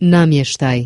namještaj.